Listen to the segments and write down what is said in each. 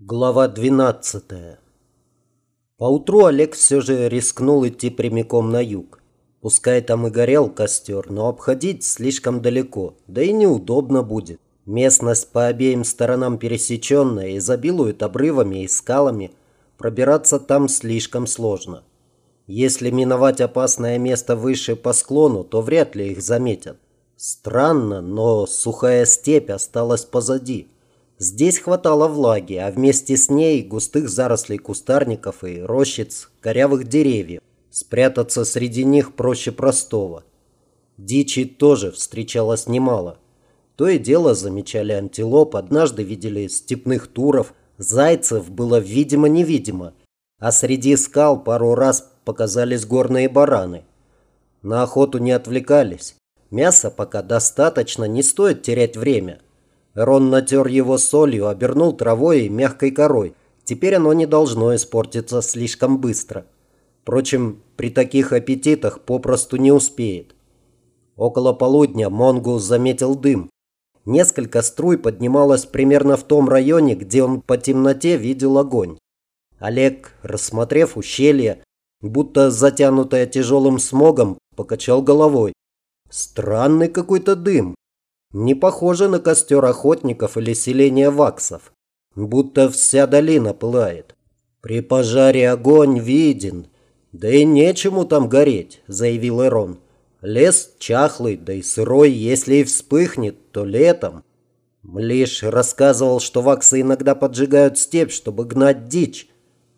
Глава 12 Поутру Олег все же рискнул идти прямиком на юг. Пускай там и горел костер, но обходить слишком далеко, да и неудобно будет. Местность по обеим сторонам пересеченная, изобилует обрывами и скалами. Пробираться там слишком сложно. Если миновать опасное место выше по склону, то вряд ли их заметят. Странно, но сухая степь осталась позади. Здесь хватало влаги, а вместе с ней густых зарослей кустарников и рощиц, корявых деревьев. Спрятаться среди них проще простого. Дичи тоже встречалось немало. То и дело замечали антилоп, однажды видели степных туров, зайцев было видимо-невидимо, а среди скал пару раз показались горные бараны. На охоту не отвлекались. Мяса пока достаточно, не стоит терять время – Рон натер его солью, обернул травой и мягкой корой. Теперь оно не должно испортиться слишком быстро. Впрочем, при таких аппетитах попросту не успеет. Около полудня Монгу заметил дым. Несколько струй поднималось примерно в том районе, где он по темноте видел огонь. Олег, рассмотрев ущелье, будто затянутое тяжелым смогом, покачал головой. Странный какой-то дым. Не похоже на костер охотников или селение ваксов. Будто вся долина пылает. При пожаре огонь виден. Да и нечему там гореть, заявил Эрон. Лес чахлый, да и сырой, если и вспыхнет, то летом. Млиш рассказывал, что ваксы иногда поджигают степь, чтобы гнать дичь.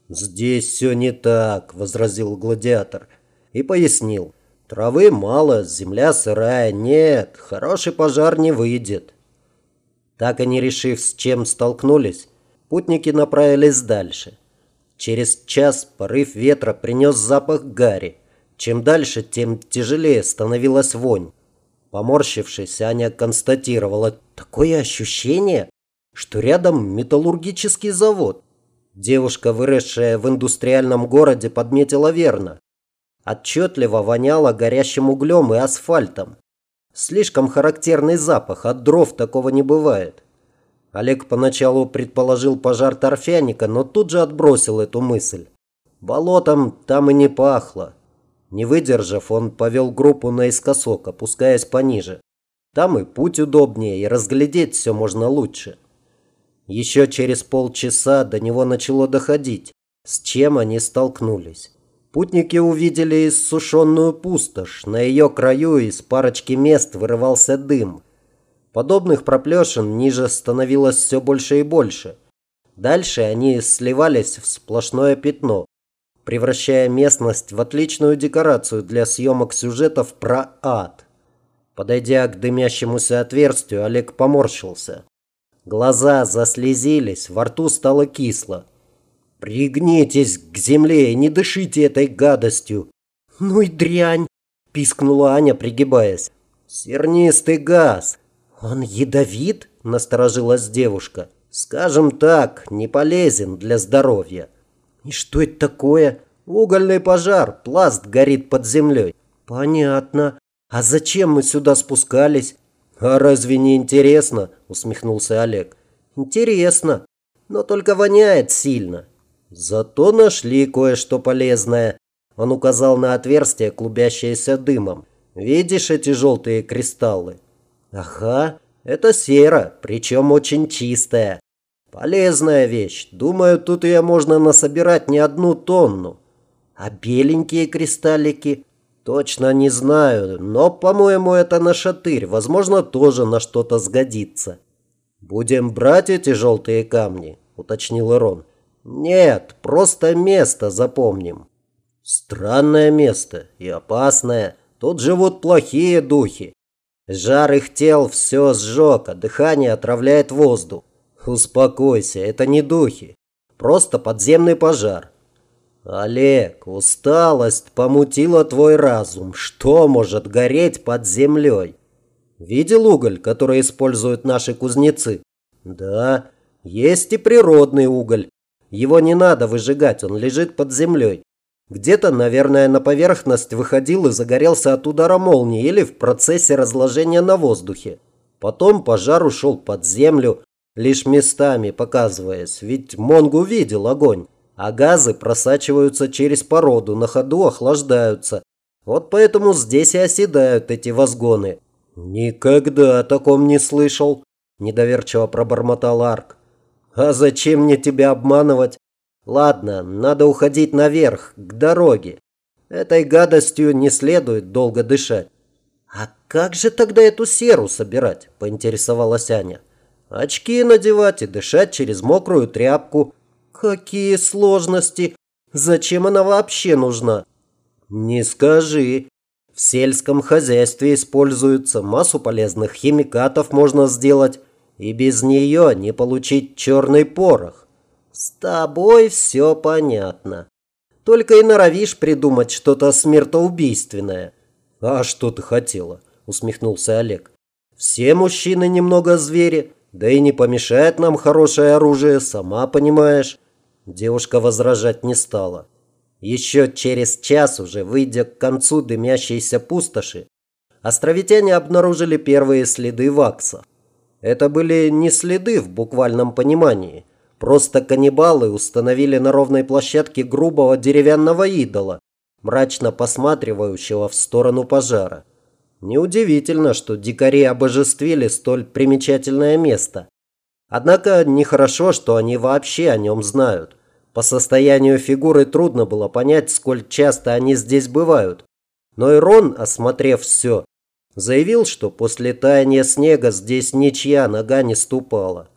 «Здесь все не так», — возразил гладиатор. И пояснил. Травы мало, земля сырая. Нет, хороший пожар не выйдет. Так и не решив, с чем столкнулись, путники направились дальше. Через час порыв ветра принес запах гари. Чем дальше, тем тяжелее становилась вонь. Поморщившись, Аня констатировала такое ощущение, что рядом металлургический завод. Девушка, выросшая в индустриальном городе, подметила верно. Отчетливо воняло горящим углем и асфальтом. Слишком характерный запах, от дров такого не бывает. Олег поначалу предположил пожар торфяника, но тут же отбросил эту мысль. Болотом там и не пахло. Не выдержав, он повел группу наискосок, опускаясь пониже. Там и путь удобнее, и разглядеть все можно лучше. Еще через полчаса до него начало доходить, с чем они столкнулись. Путники увидели иссушенную пустошь. На ее краю из парочки мест вырывался дым. Подобных проплешин ниже становилось все больше и больше. Дальше они сливались в сплошное пятно, превращая местность в отличную декорацию для съемок сюжетов про ад. Подойдя к дымящемуся отверстию, Олег поморщился. Глаза заслезились, во рту стало кисло. «Пригнитесь к земле и не дышите этой гадостью!» «Ну и дрянь!» – пискнула Аня, пригибаясь. «Сернистый газ!» «Он ядовит?» – насторожилась девушка. «Скажем так, не полезен для здоровья». «И что это такое?» «Угольный пожар, пласт горит под землей». «Понятно. А зачем мы сюда спускались?» «А разве не интересно?» – усмехнулся Олег. «Интересно, но только воняет сильно. Зато нашли кое-что полезное. Он указал на отверстие, клубящееся дымом. Видишь эти желтые кристаллы? Ага, это сера, причем очень чистая. Полезная вещь. Думаю, тут ее можно насобирать не одну тонну. А беленькие кристаллики? Точно не знаю, но, по-моему, это на шатырь. Возможно, тоже на что-то сгодится. Будем брать эти желтые камни, уточнил Ирон. Нет, просто место запомним. Странное место и опасное. Тут живут плохие духи. Жар их тел все сжег, а дыхание отравляет воздух. Успокойся, это не духи. Просто подземный пожар. Олег, усталость помутила твой разум. Что может гореть под землей? Видел уголь, который используют наши кузнецы? Да, есть и природный уголь. Его не надо выжигать, он лежит под землей. Где-то, наверное, на поверхность выходил и загорелся от удара молнии или в процессе разложения на воздухе. Потом пожар ушел под землю, лишь местами показываясь, ведь Монг увидел огонь, а газы просачиваются через породу, на ходу охлаждаются. Вот поэтому здесь и оседают эти возгоны. Никогда о таком не слышал, недоверчиво пробормотал Арк. А зачем мне тебя обманывать? Ладно, надо уходить наверх, к дороге. Этой гадостью не следует долго дышать. А как же тогда эту серу собирать? Поинтересовалась Аня. Очки надевать и дышать через мокрую тряпку. Какие сложности! Зачем она вообще нужна? Не скажи. В сельском хозяйстве используется массу полезных химикатов можно сделать, и без нее не получить черный порох. С тобой все понятно. Только и норовишь придумать что-то смертоубийственное. А что ты хотела? Усмехнулся Олег. Все мужчины немного звери. Да и не помешает нам хорошее оружие, сама понимаешь. Девушка возражать не стала. Еще через час, уже выйдя к концу дымящейся пустоши, островитяне обнаружили первые следы вакса. Это были не следы в буквальном понимании. Просто каннибалы установили на ровной площадке грубого деревянного идола, мрачно посматривающего в сторону пожара. Неудивительно, что дикари обожествили столь примечательное место. Однако нехорошо, что они вообще о нем знают. По состоянию фигуры трудно было понять, сколь часто они здесь бывают. Но Ирон, осмотрев все, заявил, что после таяния снега здесь ничья нога не ступала.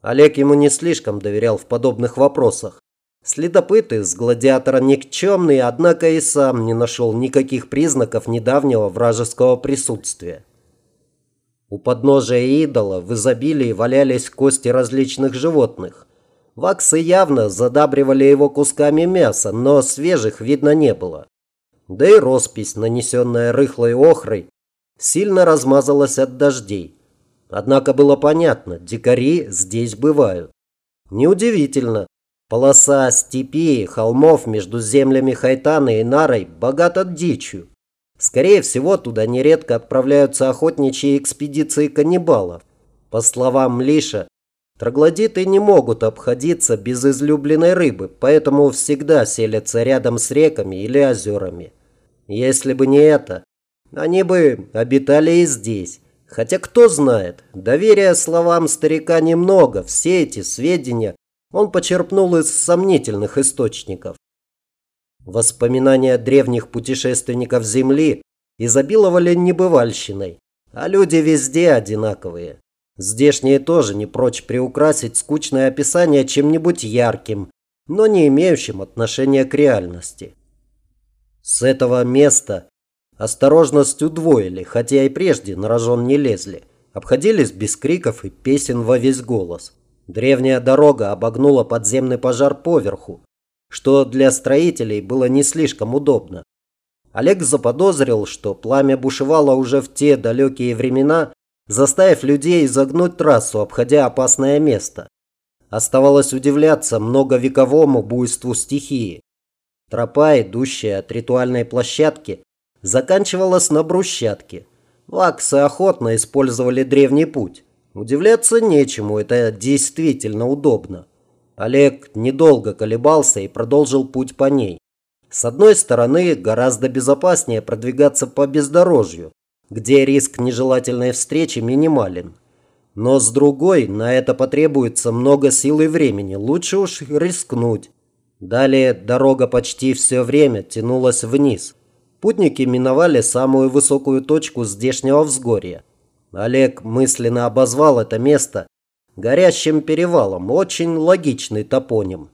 Олег ему не слишком доверял в подобных вопросах. Следопыт из гладиатора никчемный, однако и сам не нашел никаких признаков недавнего вражеского присутствия. У подножия идола в изобилии валялись кости различных животных. Ваксы явно задабривали его кусками мяса, но свежих видно не было. Да и роспись, нанесенная рыхлой охрой, сильно размазалась от дождей. Однако было понятно, дикари здесь бывают. Неудивительно, Полоса степи, холмов между землями Хайтана и Нарой богата дичью. Скорее всего, туда нередко отправляются охотничьи экспедиции каннибалов. По словам Лиша, троглодиты не могут обходиться без излюбленной рыбы, поэтому всегда селятся рядом с реками или озерами. Если бы не это, они бы обитали и здесь. Хотя кто знает, доверия словам старика немного, все эти сведения он почерпнул из сомнительных источников. Воспоминания древних путешественников Земли изобиловали небывальщиной, а люди везде одинаковые. Здешние тоже не прочь приукрасить скучное описание чем-нибудь ярким, но не имеющим отношения к реальности. С этого места осторожность удвоили, хотя и прежде на рожон не лезли. Обходились без криков и песен во весь голос. Древняя дорога обогнула подземный пожар поверху, что для строителей было не слишком удобно. Олег заподозрил, что пламя бушевало уже в те далекие времена, заставив людей изогнуть трассу, обходя опасное место. Оставалось удивляться многовековому буйству стихии. Тропа, идущая от ритуальной площадки, заканчивалась на брусчатке. Ваксы охотно использовали древний путь. Удивляться нечему, это действительно удобно. Олег недолго колебался и продолжил путь по ней. С одной стороны, гораздо безопаснее продвигаться по бездорожью, где риск нежелательной встречи минимален. Но с другой, на это потребуется много сил и времени, лучше уж рискнуть. Далее дорога почти все время тянулась вниз. Путники миновали самую высокую точку здешнего взгорья. Олег мысленно обозвал это место горящим перевалом, очень логичный топоним.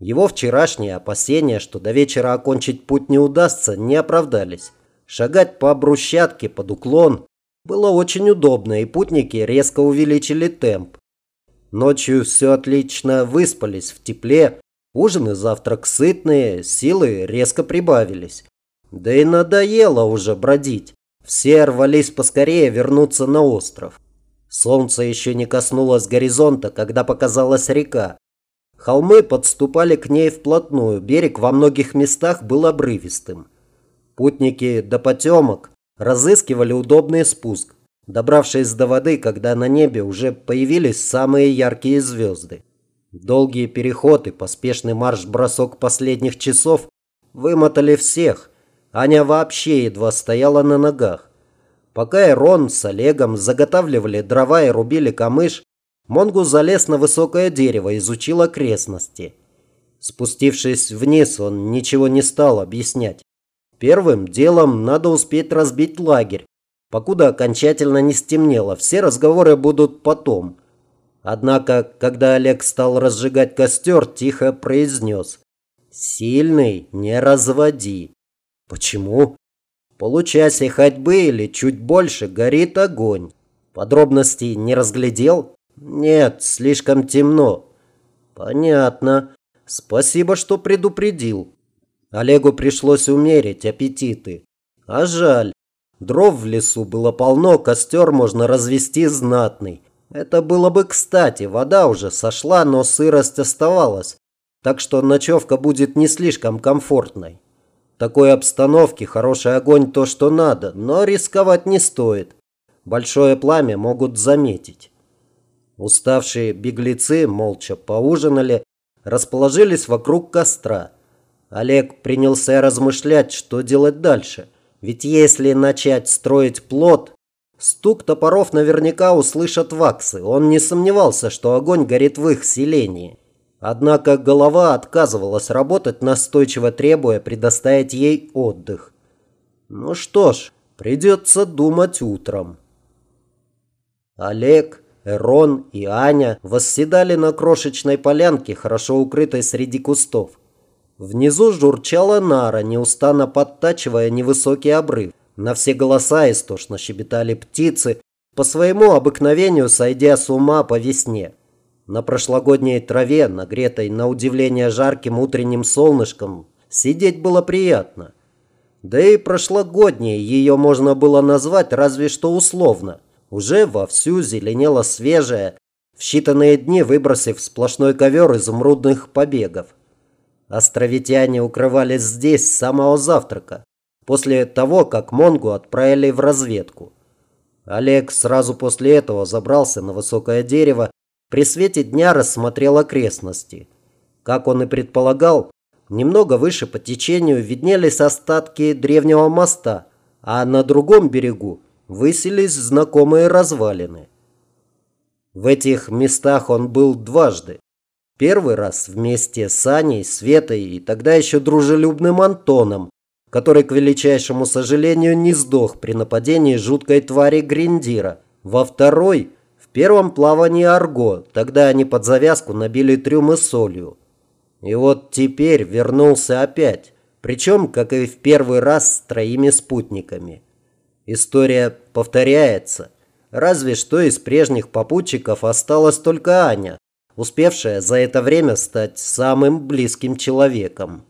Его вчерашние опасения, что до вечера окончить путь не удастся, не оправдались. Шагать по брусчатке под уклон было очень удобно, и путники резко увеличили темп. Ночью все отлично выспались в тепле, ужин и завтрак сытные, силы резко прибавились. Да и надоело уже бродить. Все рвались поскорее вернуться на остров. Солнце еще не коснулось горизонта, когда показалась река. Холмы подступали к ней вплотную, берег во многих местах был обрывистым. Путники до потемок разыскивали удобный спуск. добравшись до воды, когда на небе уже появились самые яркие звезды. Долгие переходы, поспешный марш-бросок последних часов вымотали всех. Аня вообще едва стояла на ногах. Пока Ирон с Олегом заготавливали дрова и рубили камыш, Монгу залез на высокое дерево, изучил окрестности. Спустившись вниз, он ничего не стал объяснять. Первым делом надо успеть разбить лагерь, покуда окончательно не стемнело. Все разговоры будут потом. Однако, когда Олег стал разжигать костер, тихо произнес. «Сильный не разводи». «Почему?» «Получасе ходьбы или чуть больше горит огонь. Подробностей не разглядел?» «Нет, слишком темно». «Понятно. Спасибо, что предупредил». Олегу пришлось умерить аппетиты. А жаль. Дров в лесу было полно, костер можно развести знатный. Это было бы кстати, вода уже сошла, но сырость оставалась. Так что ночевка будет не слишком комфортной. Такой обстановке хороший огонь то, что надо, но рисковать не стоит. Большое пламя могут заметить. Уставшие беглецы молча поужинали, расположились вокруг костра. Олег принялся размышлять, что делать дальше. Ведь если начать строить плод, стук топоров наверняка услышат ваксы. Он не сомневался, что огонь горит в их селении. Однако голова отказывалась работать, настойчиво требуя предоставить ей отдых. Ну что ж, придется думать утром. Олег Эрон и Аня восседали на крошечной полянке, хорошо укрытой среди кустов. Внизу журчала нара, неустанно подтачивая невысокий обрыв. На все голоса истошно щебетали птицы, по своему обыкновению сойдя с ума по весне. На прошлогодней траве, нагретой на удивление жарким утренним солнышком, сидеть было приятно. Да и прошлогодней ее можно было назвать разве что условно – уже вовсю зеленела свежая, в считанные дни выбросив сплошной ковер изумрудных побегов. Островитяне укрывались здесь с самого завтрака, после того, как Монгу отправили в разведку. Олег сразу после этого забрался на высокое дерево, при свете дня рассмотрел окрестности. Как он и предполагал, немного выше по течению виднелись остатки древнего моста, а на другом берегу высились знакомые развалины. В этих местах он был дважды. Первый раз вместе с Аней, Светой и тогда еще дружелюбным Антоном, который, к величайшему сожалению, не сдох при нападении жуткой твари Гриндира. Во второй – первом плавании Арго, тогда они под завязку набили трюмы солью. И вот теперь вернулся опять, причем, как и в первый раз, с троими спутниками. История повторяется. Разве что из прежних попутчиков осталась только Аня, успевшая за это время стать самым близким человеком.